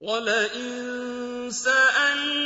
وَلَئِن سَأَلْتَهُم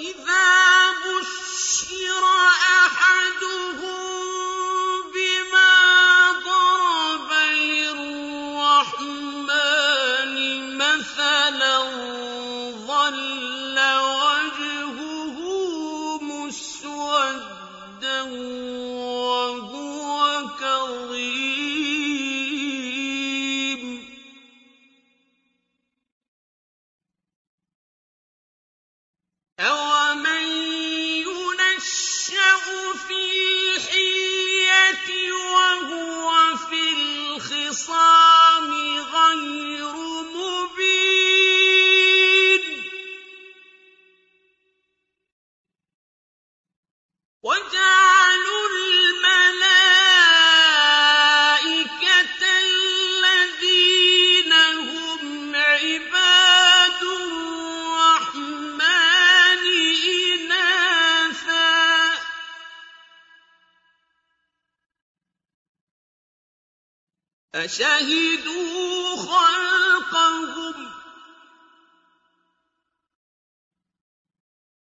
وإذا أشهدوا خلقهم.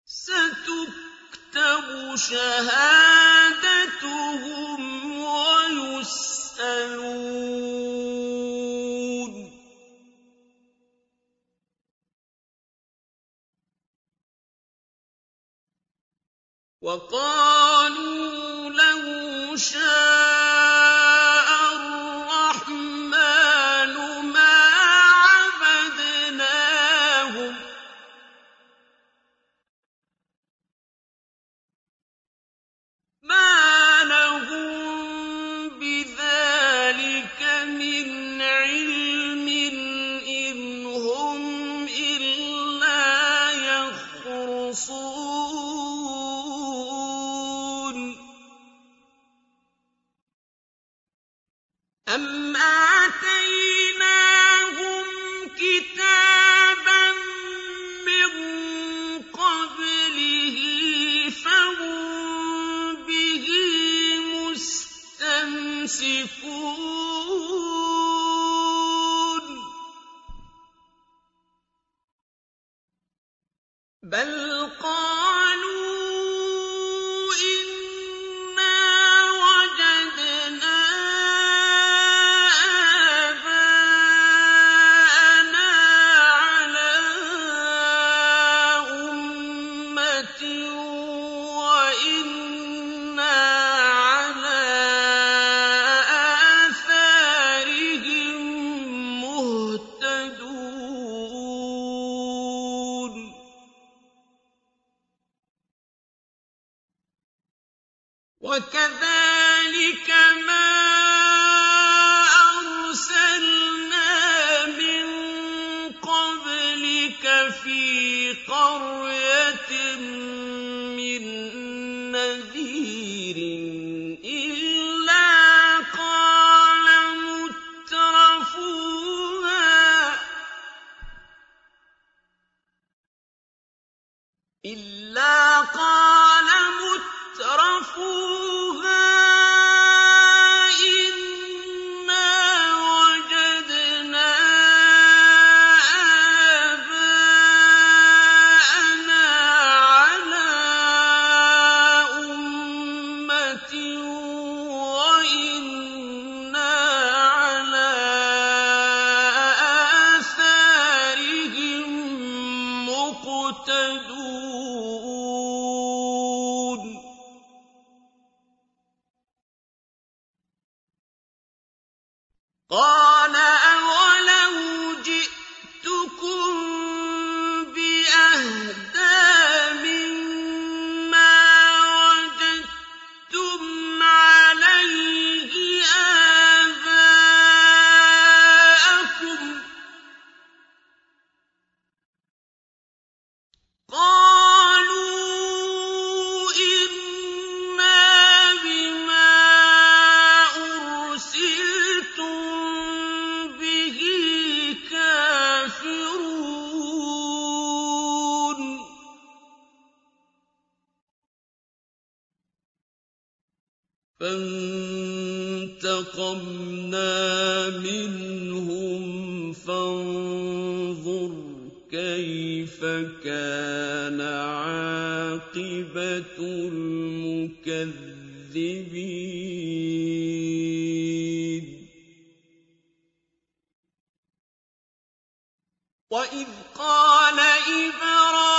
ستكتب شهادتهم ويسألون. وقالوا لو شاء بَلْ قَالَ كان عاقبة المكذبين. وإذ قال إبراهيم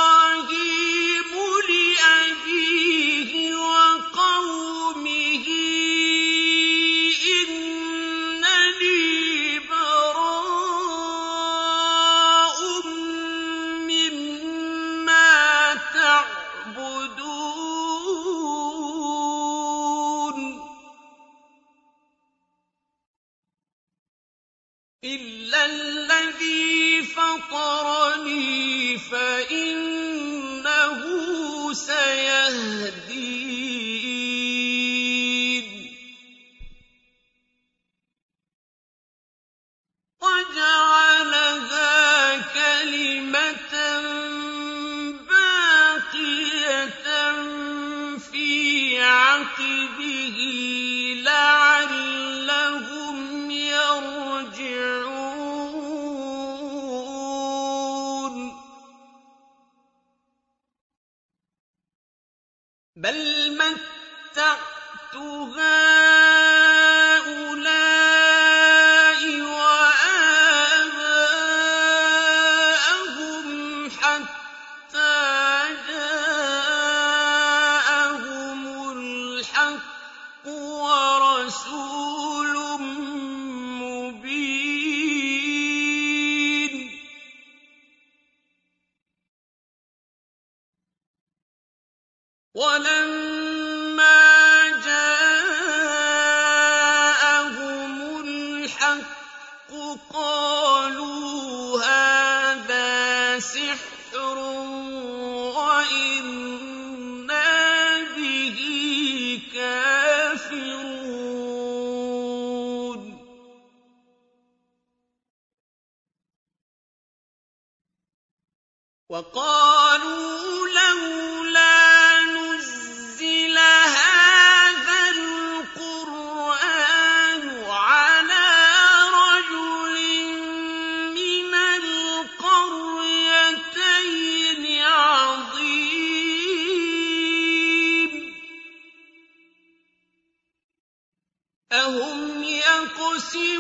بل متعت هؤلاء أَهُمْ يَقْسِمُونَ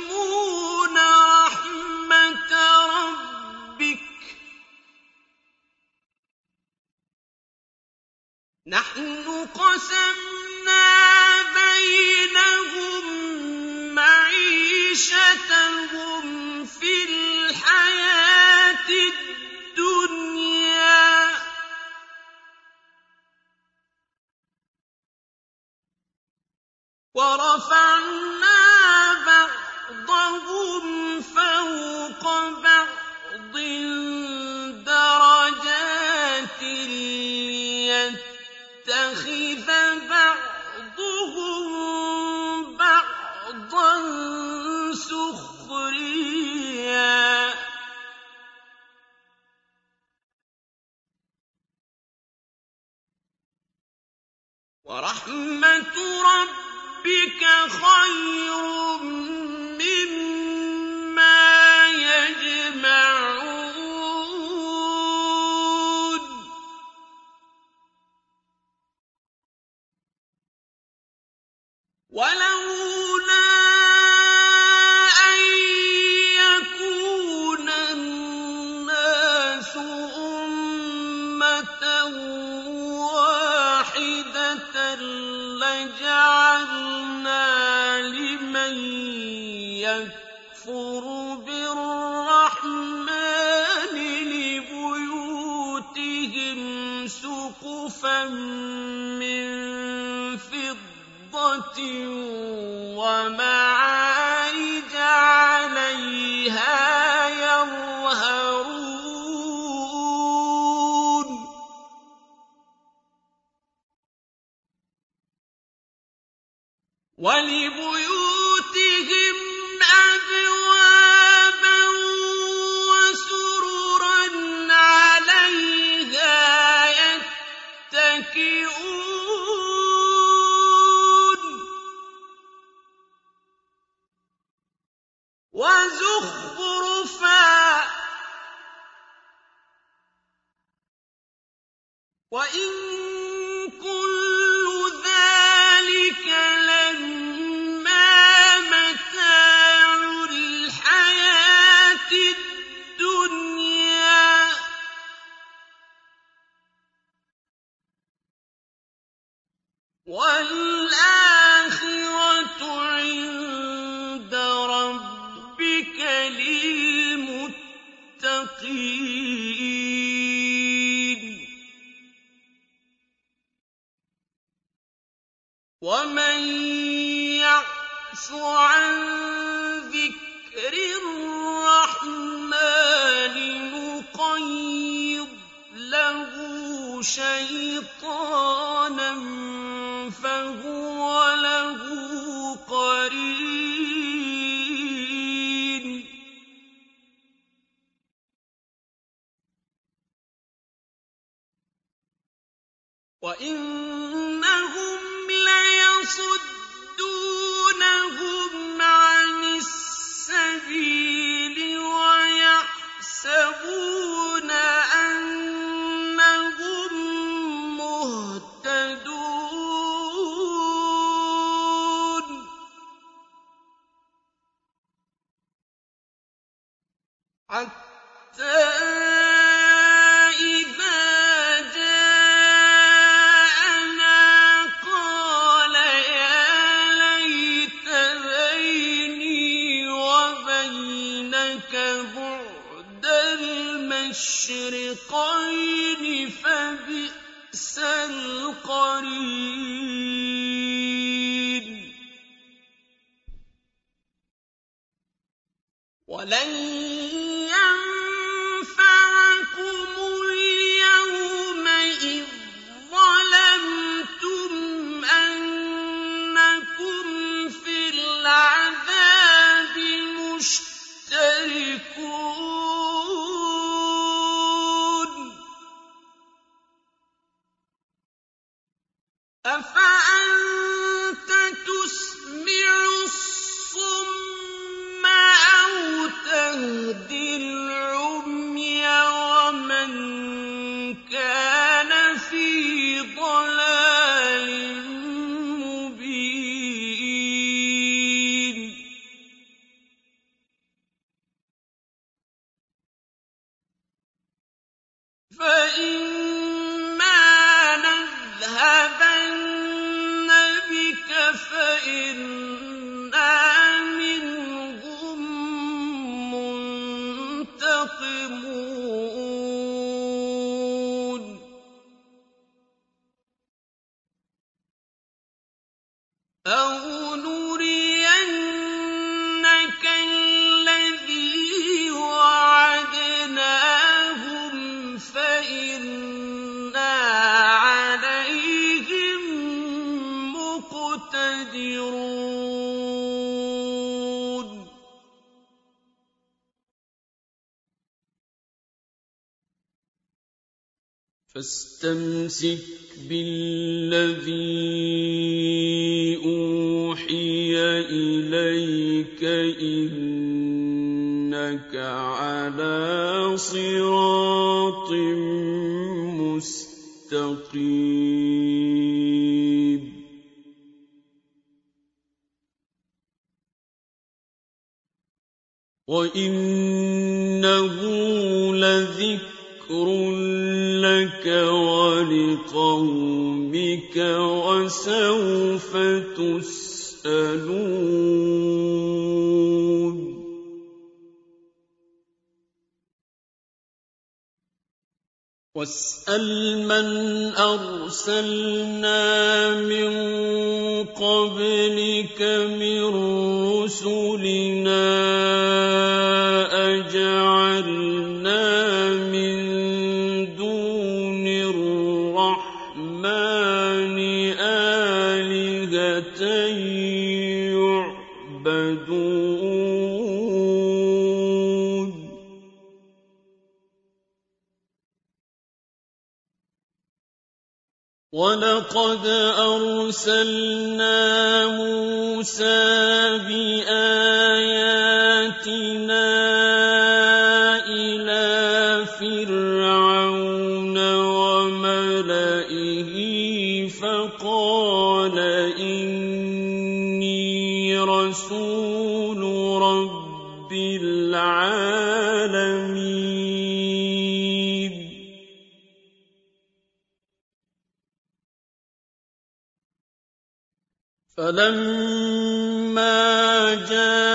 فاستمسك بالذي أوحي إليك إنك على صراط مستقيم. وإن تسألون. واسأل من أرسلنا من قبلك من رسلنا. أَرْسَلْنَا مُوسَىٰ فَلَمَّا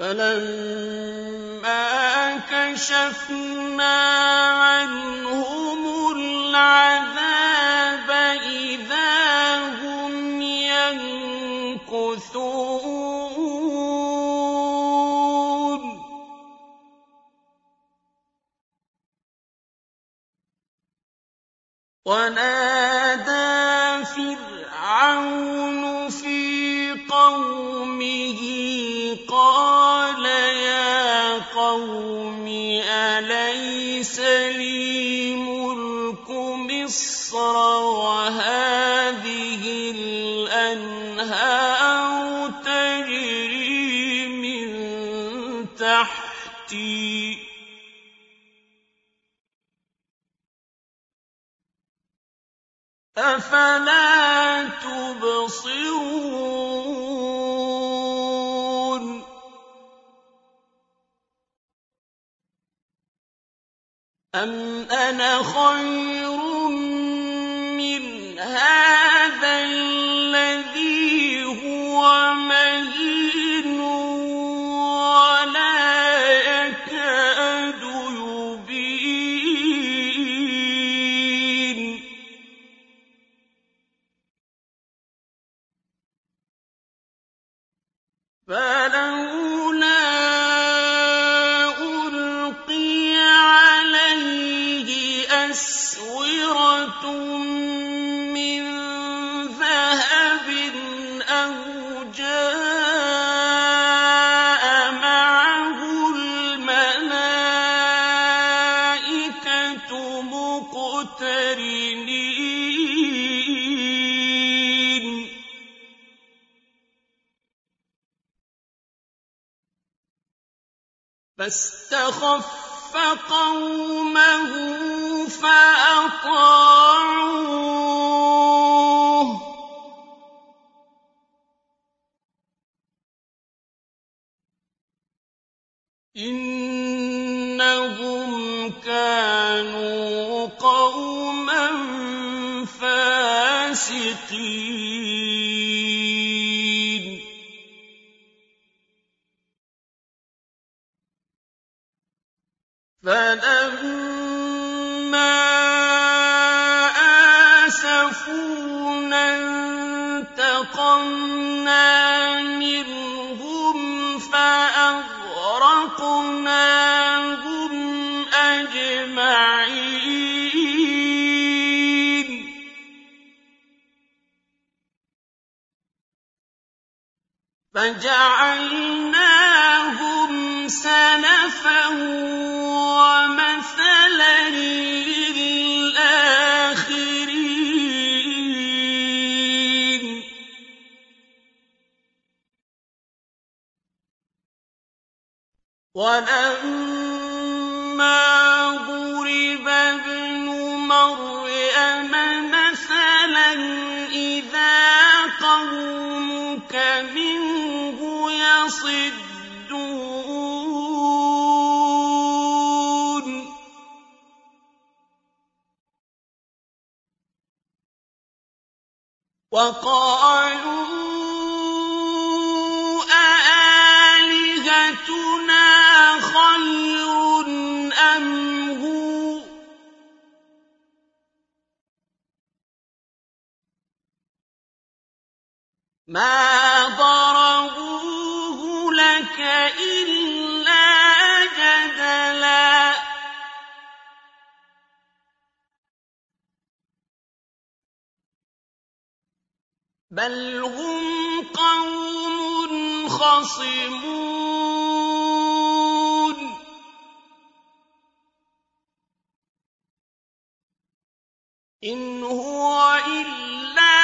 فَلَمَّا كَشَفْنَا عَنْهُمُ تُبْصِرُونَ فَلَمَّا آسَفُونَا انتَقَمْنَا مِنْهُمْ فَأَغْرَقْنَاهُمْ أَجْمَعِينَ. فَجَعَلْنَاهُمْ سَلَفًا وَلَمَّا ضُرِبَ ابْنُ مَرْيَمَ مَثَلًا إِذَا قَوْمُكَ مِنْهُ يَصِدُّونَ. وَقَالُوا أَآلِهَتُنَا مَا ضَرَبُوهُ لَكَ إِلَّا جَدَلًا ۚ بَلْ هُمْ قَوْمٌ خَصِمُونَ إِنْ هُوَ إِلَّا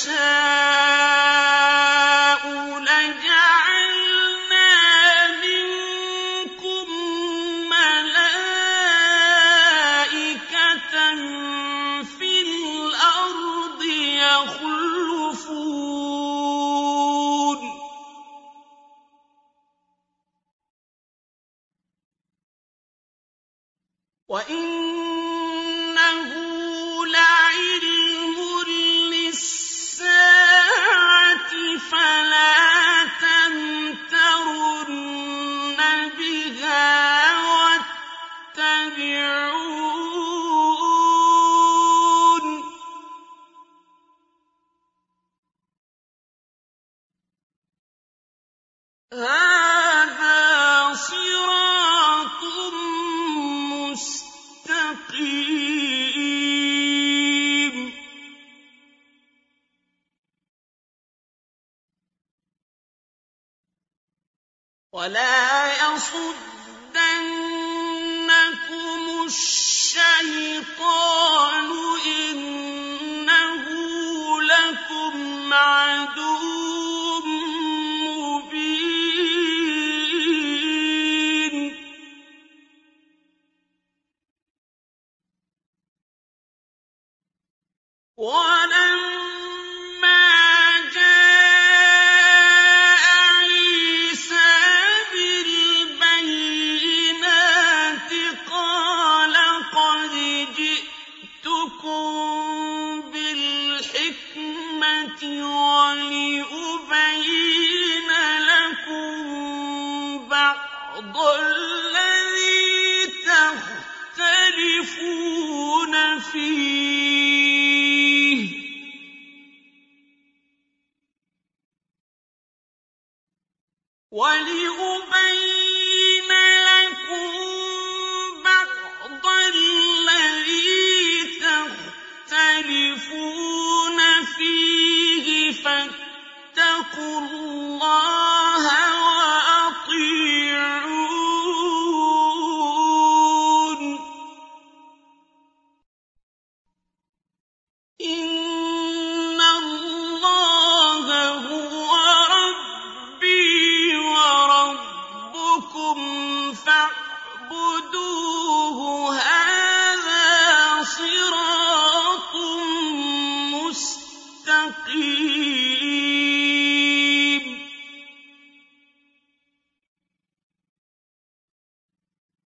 نَشَاءُ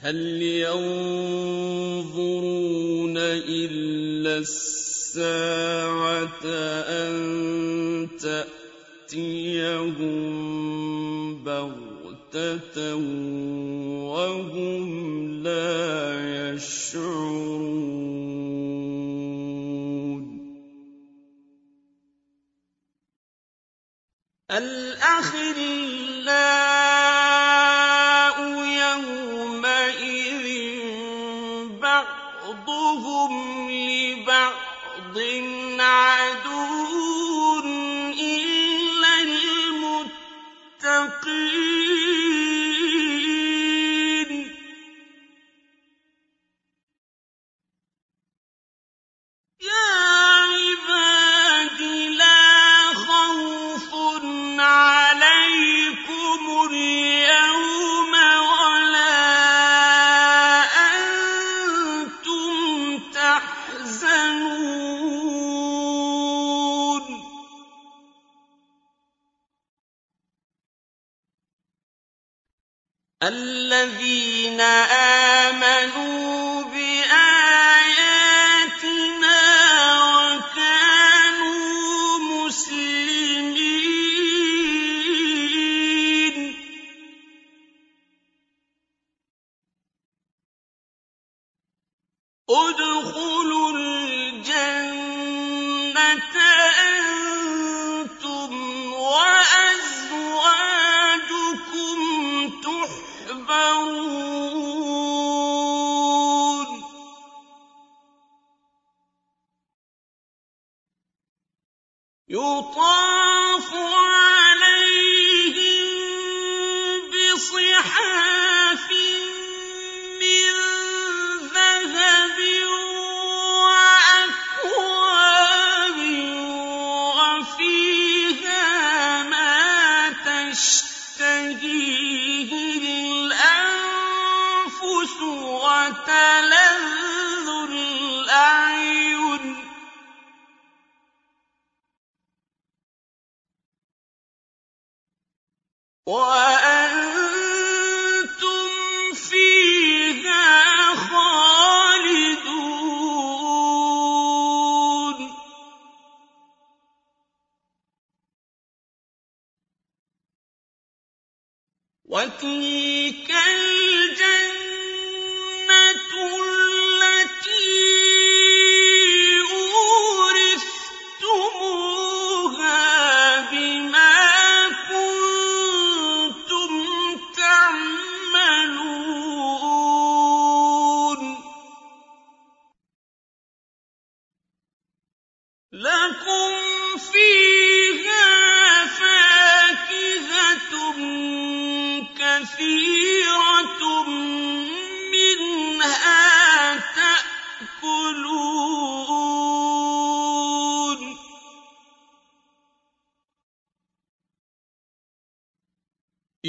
هل ينظرون إلا الساعة أن تأتيهم بغتة وهم لا يشعرون؟ الأخلاق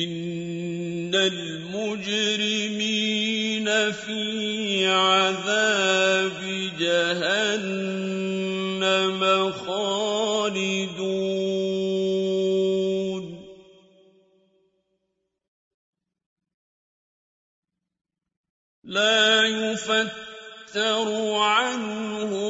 إن المجرمين في عذاب جهنم خالدون لا يفتر عنهم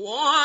وَلَئِن